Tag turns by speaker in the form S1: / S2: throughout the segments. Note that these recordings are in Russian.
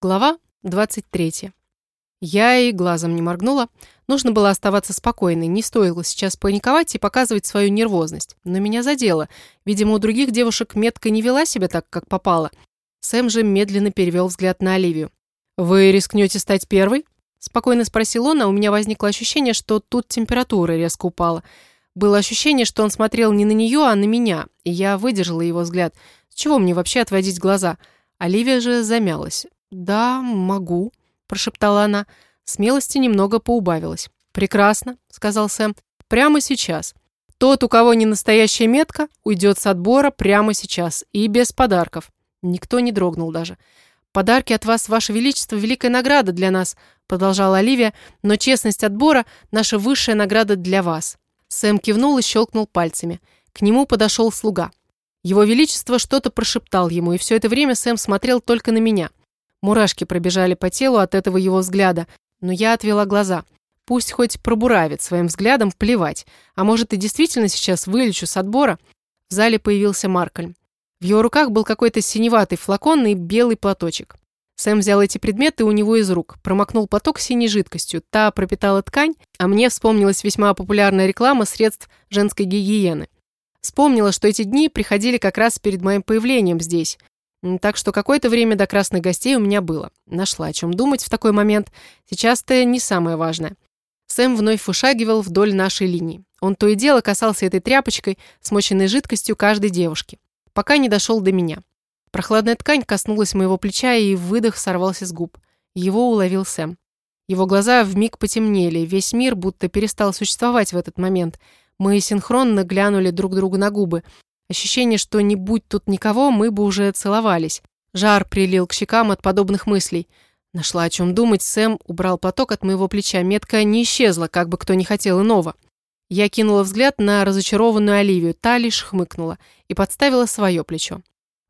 S1: Глава 23. Я и глазом не моргнула. Нужно было оставаться спокойной, не стоило сейчас паниковать и показывать свою нервозность. Но меня задело. Видимо, у других девушек метка не вела себя так, как попало. Сэм же медленно перевел взгляд на Оливию. «Вы рискнете стать первой?» Спокойно спросил он, а у меня возникло ощущение, что тут температура резко упала. Было ощущение, что он смотрел не на нее, а на меня, и я выдержала его взгляд. С чего мне вообще отводить глаза? Оливия же замялась. «Да, могу», – прошептала она. Смелости немного поубавилась. «Прекрасно», – сказал Сэм. «Прямо сейчас. Тот, у кого не настоящая метка, уйдет с отбора прямо сейчас и без подарков». Никто не дрогнул даже. «Подарки от вас, Ваше Величество, великая награда для нас», продолжала Оливия, «но честность отбора – наша высшая награда для вас». Сэм кивнул и щелкнул пальцами. К нему подошел слуга. Его Величество что-то прошептал ему, и все это время Сэм смотрел только на меня. Мурашки пробежали по телу от этого его взгляда, но я отвела глаза. Пусть хоть пробуравит своим взглядом, плевать. А может, и действительно сейчас вылечу с отбора? В зале появился Маркольм. В его руках был какой-то синеватый флакон и белый платочек. Сэм взял эти предметы у него из рук, промокнул поток синей жидкостью. Та пропитала ткань, а мне вспомнилась весьма популярная реклама средств женской гигиены. Вспомнила, что эти дни приходили как раз перед моим появлением здесь. Так что какое-то время до красных гостей у меня было. Нашла о чем думать в такой момент. Сейчас-то не самое важное. Сэм вновь вышагивал вдоль нашей линии. Он то и дело касался этой тряпочкой, смоченной жидкостью каждой девушки, пока не дошел до меня. Прохладная ткань коснулась моего плеча, и выдох сорвался с губ. Его уловил Сэм. Его глаза вмиг потемнели, весь мир будто перестал существовать в этот момент. Мы синхронно глянули друг другу на губы. Ощущение, что не будь тут никого, мы бы уже целовались. Жар прилил к щекам от подобных мыслей. Нашла о чем думать, Сэм убрал поток от моего плеча. Метка не исчезла, как бы кто ни хотел иного. Я кинула взгляд на разочарованную Оливию, та лишь хмыкнула и подставила свое плечо.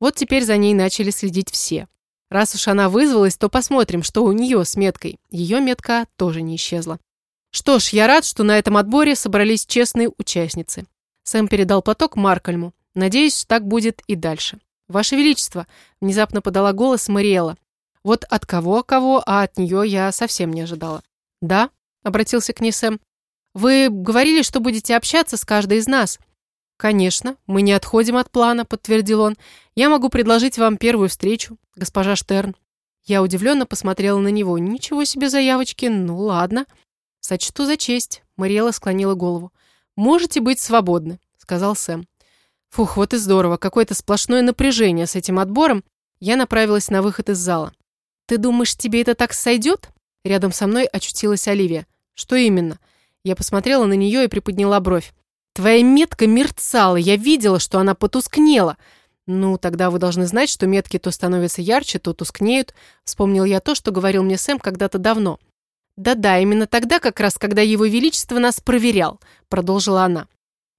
S1: Вот теперь за ней начали следить все. Раз уж она вызвалась, то посмотрим, что у нее с меткой. Ее метка тоже не исчезла. Что ж, я рад, что на этом отборе собрались честные участницы. Сэм передал поток Маркальму. Надеюсь, так будет и дальше. Ваше Величество, внезапно подала голос Мариэла. Вот от кого-кого, а от нее я совсем не ожидала. Да, обратился к ней Сэм. Вы говорили, что будете общаться с каждой из нас. Конечно, мы не отходим от плана, подтвердил он. Я могу предложить вам первую встречу, госпожа Штерн. Я удивленно посмотрела на него. Ничего себе заявочки, ну ладно. Сочту за честь. Мариэла склонила голову. Можете быть свободны, сказал Сэм. Фух, вот и здорово, какое-то сплошное напряжение с этим отбором. Я направилась на выход из зала. «Ты думаешь, тебе это так сойдет?» Рядом со мной очутилась Оливия. «Что именно?» Я посмотрела на нее и приподняла бровь. «Твоя метка мерцала, я видела, что она потускнела». «Ну, тогда вы должны знать, что метки то становятся ярче, то тускнеют». Вспомнил я то, что говорил мне Сэм когда-то давно. «Да-да, именно тогда, как раз, когда его величество нас проверял», продолжила она.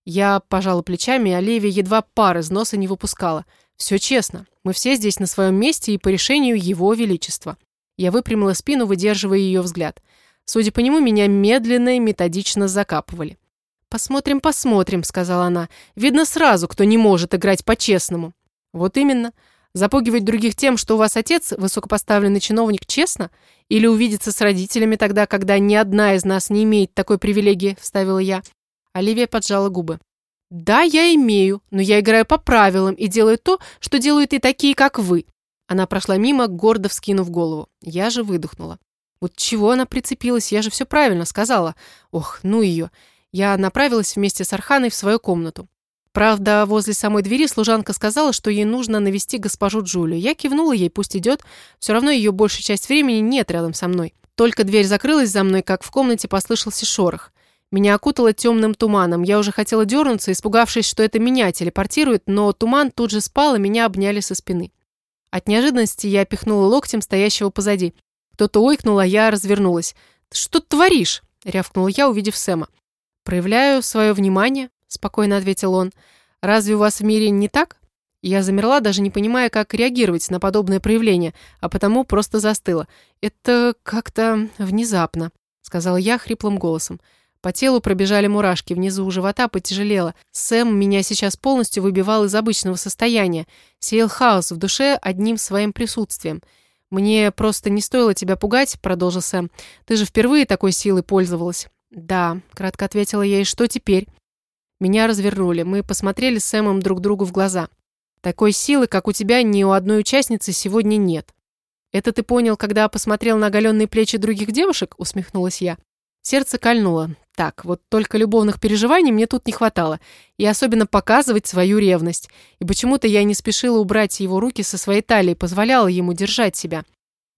S1: Я пожала плечами, а Леви едва пар из носа не выпускала. Все честно. Мы все здесь на своем месте и по решению Его Величества. Я выпрямила спину, выдерживая ее взгляд. Судя по нему, меня медленно и методично закапывали. «Посмотрим, посмотрим», — сказала она. «Видно сразу, кто не может играть по-честному». «Вот именно. Запугивать других тем, что у вас отец, высокопоставленный чиновник, честно? Или увидеться с родителями тогда, когда ни одна из нас не имеет такой привилегии», — вставила я. Оливия поджала губы. «Да, я имею, но я играю по правилам и делаю то, что делают и такие, как вы». Она прошла мимо, гордо вскинув голову. Я же выдохнула. Вот чего она прицепилась, я же все правильно сказала. Ох, ну ее. Я направилась вместе с Арханой в свою комнату. Правда, возле самой двери служанка сказала, что ей нужно навести госпожу Джулию. Я кивнула ей, пусть идет. Все равно ее большая часть времени нет рядом со мной. Только дверь закрылась за мной, как в комнате послышался шорох. Меня окутало темным туманом. Я уже хотела дернуться, испугавшись, что это меня телепортирует, но туман тут же спал, и меня обняли со спины. От неожиданности я пихнула локтем стоящего позади. Кто-то ойкнул, а я развернулась. «Ты что ты творишь?» — рявкнула я, увидев Сэма. «Проявляю свое внимание», — спокойно ответил он. «Разве у вас в мире не так?» Я замерла, даже не понимая, как реагировать на подобное проявление, а потому просто застыла. «Это как-то внезапно», — сказала я хриплым голосом. По телу пробежали мурашки, внизу у живота потяжелело. Сэм меня сейчас полностью выбивал из обычного состояния. Сеял хаос в душе одним своим присутствием. «Мне просто не стоило тебя пугать», — продолжил Сэм. «Ты же впервые такой силой пользовалась». «Да», — кратко ответила я, — «и что теперь?» Меня развернули. Мы посмотрели с Сэмом друг другу в глаза. «Такой силы, как у тебя, ни у одной участницы сегодня нет». «Это ты понял, когда посмотрел на оголенные плечи других девушек?» — усмехнулась я. Сердце кольнуло. Так, вот только любовных переживаний мне тут не хватало. И особенно показывать свою ревность. И почему-то я не спешила убрать его руки со своей талии, позволяла ему держать себя.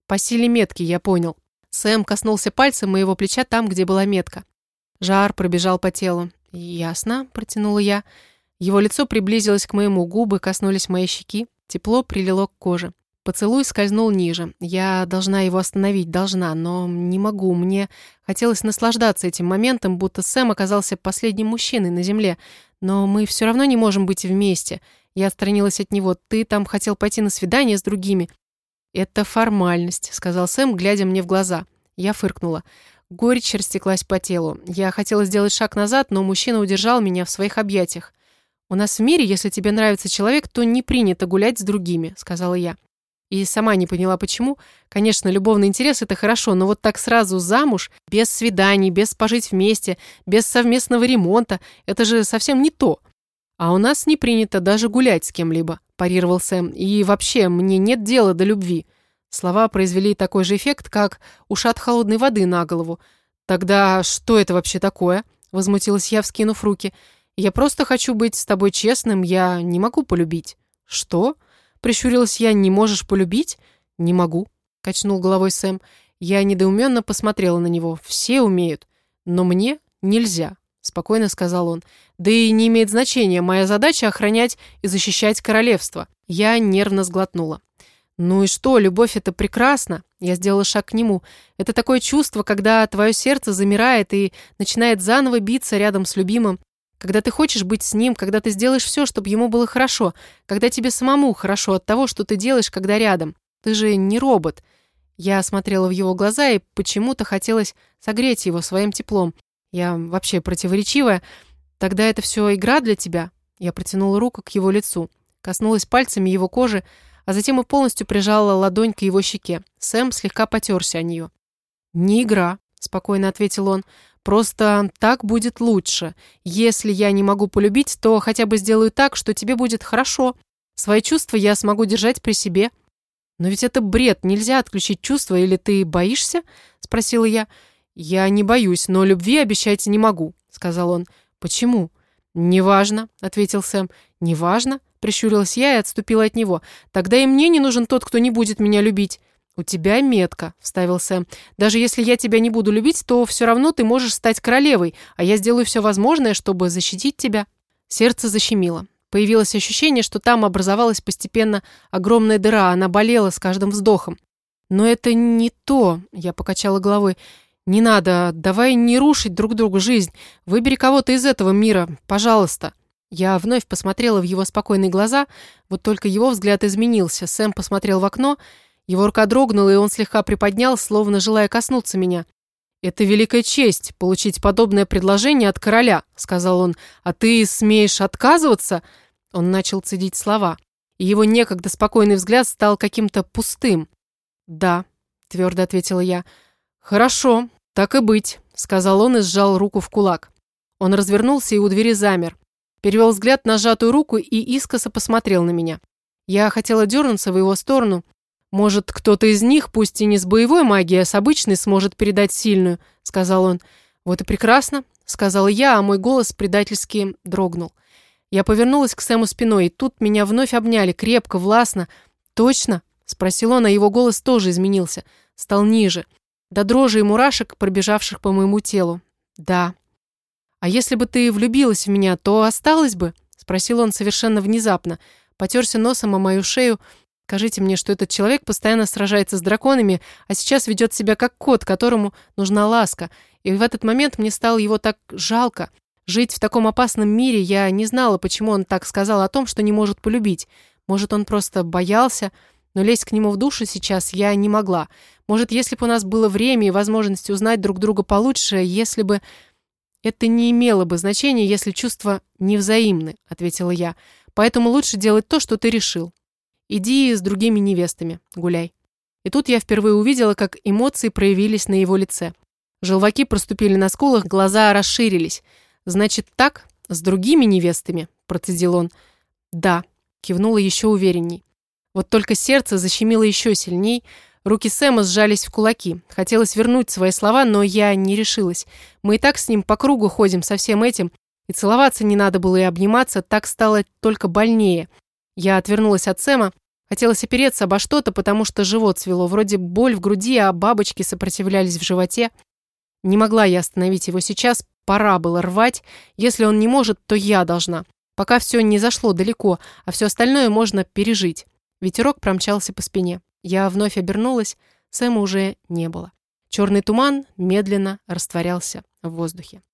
S1: По силе метки, я понял. Сэм коснулся пальцем моего плеча там, где была метка. Жар пробежал по телу. «Ясно», — протянула я. Его лицо приблизилось к моему, губы коснулись моей щеки. Тепло прилило к коже. Поцелуй скользнул ниже. Я должна его остановить, должна, но не могу. Мне хотелось наслаждаться этим моментом, будто Сэм оказался последним мужчиной на земле. Но мы все равно не можем быть вместе. Я отстранилась от него. Ты там хотел пойти на свидание с другими. «Это формальность», — сказал Сэм, глядя мне в глаза. Я фыркнула. Горечь растеклась по телу. Я хотела сделать шаг назад, но мужчина удержал меня в своих объятиях. «У нас в мире, если тебе нравится человек, то не принято гулять с другими», — сказала я. И сама не поняла, почему. Конечно, любовный интерес – это хорошо, но вот так сразу замуж, без свиданий, без пожить вместе, без совместного ремонта – это же совсем не то. А у нас не принято даже гулять с кем-либо, парировал Сэм. И вообще, мне нет дела до любви. Слова произвели такой же эффект, как ушат холодной воды на голову. Тогда что это вообще такое? Возмутилась я, вскинув руки. Я просто хочу быть с тобой честным, я не могу полюбить. Что? Прищурилась я, не можешь полюбить? Не могу, качнул головой Сэм. Я недоуменно посмотрела на него. Все умеют, но мне нельзя, спокойно сказал он. Да и не имеет значения, моя задача охранять и защищать королевство. Я нервно сглотнула. «Ну и что, любовь — это прекрасно!» Я сделала шаг к нему. «Это такое чувство, когда твое сердце замирает и начинает заново биться рядом с любимым. Когда ты хочешь быть с ним, когда ты сделаешь все, чтобы ему было хорошо, когда тебе самому хорошо от того, что ты делаешь, когда рядом. Ты же не робот. Я смотрела в его глаза и почему-то хотелось согреть его своим теплом. Я вообще противоречивая. Тогда это все игра для тебя? Я протянула руку к его лицу, коснулась пальцами его кожи, а затем и полностью прижала ладонь к его щеке. Сэм слегка потерся о нее. «Не игра», — спокойно ответил он. Просто так будет лучше. Если я не могу полюбить, то хотя бы сделаю так, что тебе будет хорошо. Свои чувства я смогу держать при себе. Но ведь это бред, нельзя отключить чувства, или ты боишься? Спросила я. Я не боюсь, но любви обещать не могу, сказал он. Почему? Неважно, ответил Сэм. Неважно, прищурилась я и отступила от него. Тогда и мне не нужен тот, кто не будет меня любить. «У тебя метка», — вставил Сэм. «Даже если я тебя не буду любить, то все равно ты можешь стать королевой, а я сделаю все возможное, чтобы защитить тебя». Сердце защемило. Появилось ощущение, что там образовалась постепенно огромная дыра, она болела с каждым вздохом. «Но это не то», — я покачала головой. «Не надо, давай не рушить друг другу жизнь. Выбери кого-то из этого мира, пожалуйста». Я вновь посмотрела в его спокойные глаза, вот только его взгляд изменился. Сэм посмотрел в окно — его рука дрогнула, и он слегка приподнял, словно желая коснуться меня. «Это великая честь, получить подобное предложение от короля», — сказал он. «А ты смеешь отказываться?» Он начал цедить слова, и его некогда спокойный взгляд стал каким-то пустым. «Да», — твердо ответила я. «Хорошо, так и быть», — сказал он и сжал руку в кулак. Он развернулся и у двери замер. Перевел взгляд на сжатую руку и искоса посмотрел на меня. Я хотела дернуться в его сторону, «Может, кто-то из них, пусть и не с боевой магией, а с обычной, сможет передать сильную», — сказал он. «Вот и прекрасно», — сказал я, а мой голос предательски дрогнул. Я повернулась к Сэму спиной, и тут меня вновь обняли, крепко, властно. «Точно?» — спросил он, а его голос тоже изменился. Стал ниже. До дрожи и мурашек, пробежавших по моему телу. «Да». «А если бы ты влюбилась в меня, то осталась бы?» — спросил он совершенно внезапно. Потерся носом о мою шею, Скажите мне, что этот человек постоянно сражается с драконами, а сейчас ведет себя как кот, которому нужна ласка. И в этот момент мне стало его так жалко. Жить в таком опасном мире я не знала, почему он так сказал о том, что не может полюбить. Может, он просто боялся, но лезть к нему в душу сейчас я не могла. Может, если бы у нас было время и возможность узнать друг друга получше, если бы... «Это не имело бы значения, если чувства невзаимны», — ответила я. «Поэтому лучше делать то, что ты решил». Иди с другими невестами, гуляй. И тут я впервые увидела, как эмоции проявились на его лице. Желваки проступили на скулах, глаза расширились. «Значит так? С другими невестами?» – процедил он. «Да», – кивнула еще уверенней. Вот только сердце защемило еще сильней, руки Сэма сжались в кулаки. Хотелось вернуть свои слова, но я не решилась. Мы и так с ним по кругу ходим со всем этим, и целоваться не надо было и обниматься, так стало только больнее. Я отвернулась от Сэма, хотелось опереться обо что-то, потому что живот свело, вроде боль в груди, а бабочки сопротивлялись в животе. Не могла я остановить его сейчас, пора было рвать. Если он не может, то я должна. Пока все не зашло далеко, а все остальное можно пережить. Ветерок промчался по спине. Я вновь обернулась, Сэма уже не было. Черный туман медленно растворялся в воздухе.